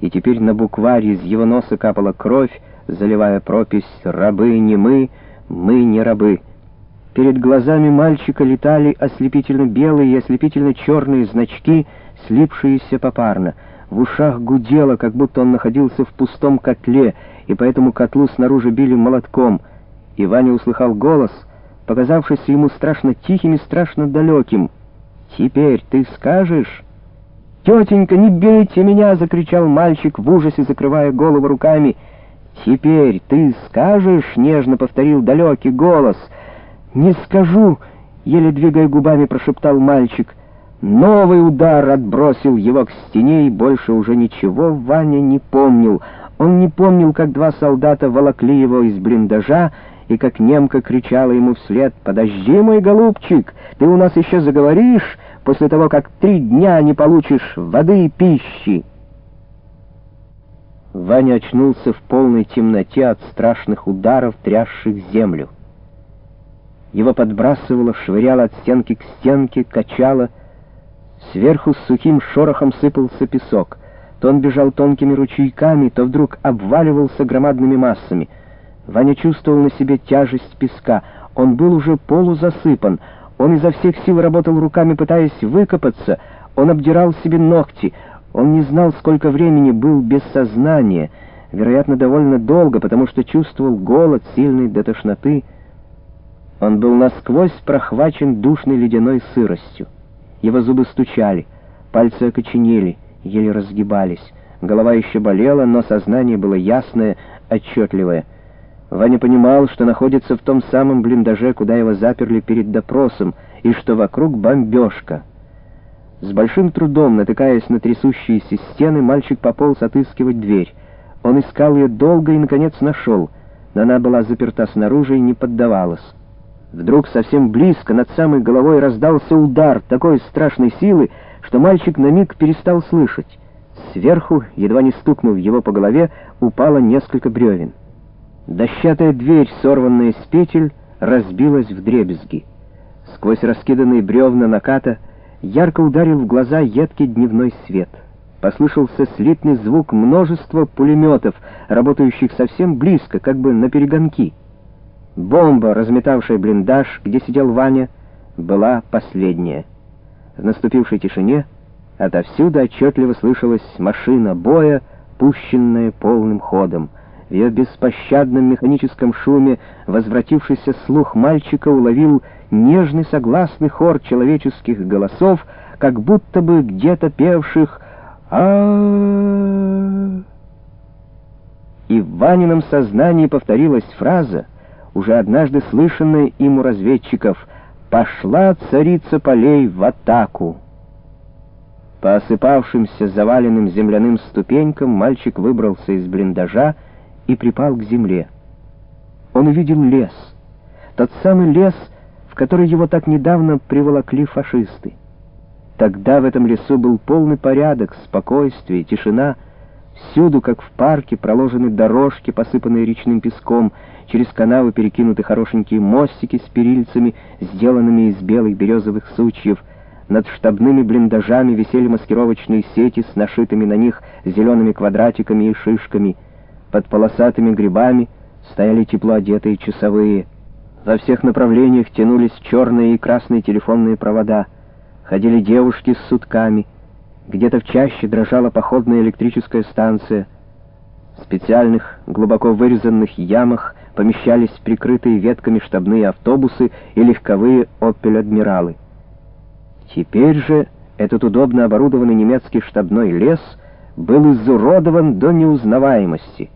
и теперь на букварь из его носа капала кровь, заливая пропись «Рабы не мы, мы не рабы». Перед глазами мальчика летали ослепительно белые и ослепительно черные значки, слипшиеся попарно. В ушах гудело, как будто он находился в пустом котле, и поэтому котлу снаружи били молотком. И Ваня услыхал голос, показавшийся ему страшно тихим и страшно далеким. «Теперь ты скажешь?» «Тетенька, не бейте меня!» — закричал мальчик в ужасе, закрывая голову руками. «Теперь ты скажешь?» — нежно повторил далекий голос. «Не скажу!» — еле двигая губами прошептал мальчик. Новый удар отбросил его к стене, и больше уже ничего Ваня не помнил. Он не помнил, как два солдата волокли его из блиндажа, и как немка кричала ему вслед «Подожди, мой голубчик, ты у нас еще заговоришь после того, как три дня не получишь воды и пищи». Ваня очнулся в полной темноте от страшных ударов, трясших землю. Его подбрасывало, швыряло от стенки к стенке, качало. Сверху с сухим шорохом сыпался песок. То он бежал тонкими ручейками, то вдруг обваливался громадными массами. Ваня чувствовал на себе тяжесть песка. Он был уже полузасыпан. Он изо всех сил работал руками, пытаясь выкопаться. Он обдирал себе ногти. Он не знал, сколько времени был без сознания. Вероятно, довольно долго, потому что чувствовал голод, сильный до тошноты. Он был насквозь прохвачен душной ледяной сыростью. Его зубы стучали, пальцы окоченели, еле разгибались. Голова еще болела, но сознание было ясное, отчетливое. Ваня понимал, что находится в том самом блиндаже, куда его заперли перед допросом, и что вокруг бомбежка — с большим трудом, натыкаясь на трясущиеся стены, мальчик пополз отыскивать дверь. Он искал ее долго и, наконец, нашел, но она была заперта снаружи и не поддавалась. Вдруг совсем близко, над самой головой, раздался удар такой страшной силы, что мальчик на миг перестал слышать. Сверху, едва не стукнув его по голове, упало несколько бревен. Дощатая дверь, сорванная с петель, разбилась в дребезги. Сквозь раскиданные бревна наката ярко ударил в глаза едкий дневной свет. Послышался слитный звук множества пулеметов, работающих совсем близко, как бы на перегонки. Бомба, разметавшая блиндаж, где сидел Ваня, была последняя. В наступившей тишине отовсюду отчетливо слышалась машина боя, пущенная полным ходом. В ее беспощадном механическом шуме возвратившийся слух мальчика уловил нежный согласный хор человеческих голосов, как будто бы где-то певших а И в Ванином сознании повторилась фраза, уже однажды слышанная им у разведчиков «Пошла царица полей в атаку». По осыпавшимся заваленным земляным ступенькам мальчик выбрался из блиндажа и припал к земле. Он увидел лес, тот самый лес, который его так недавно приволокли фашисты. Тогда в этом лесу был полный порядок, спокойствие, тишина. Всюду, как в парке, проложены дорожки, посыпанные речным песком, через канавы перекинуты хорошенькие мостики с перильцами, сделанными из белых березовых сучьев. Над штабными блиндажами висели маскировочные сети с нашитыми на них зелеными квадратиками и шишками. Под полосатыми грибами стояли тепло одетые часовые — во всех направлениях тянулись черные и красные телефонные провода. Ходили девушки с сутками. Где-то в чаще дрожала походная электрическая станция. В специальных, глубоко вырезанных ямах помещались прикрытые ветками штабные автобусы и легковые «Опель-адмиралы». Теперь же этот удобно оборудованный немецкий штабной лес был изуродован до неузнаваемости.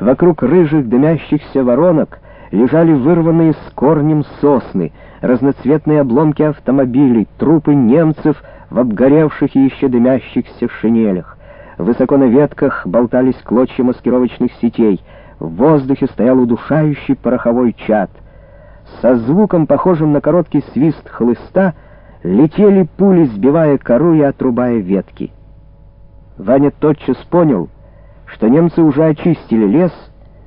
Вокруг рыжих дымящихся воронок — лежали вырванные с корнем сосны, разноцветные обломки автомобилей, трупы немцев в обгоревших и еще дымящихся шинелях. Высоко на ветках болтались клочья маскировочных сетей. В воздухе стоял удушающий пороховой чад. Со звуком, похожим на короткий свист хлыста, летели пули, сбивая кору и отрубая ветки. Ваня тотчас понял, что немцы уже очистили лес,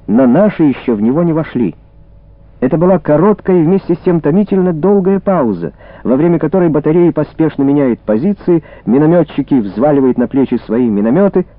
но наши еще в него не вошли. Это была короткая и вместе с тем томительно долгая пауза, во время которой батареи поспешно меняют позиции, минометчики взваливают на плечи свои минометы —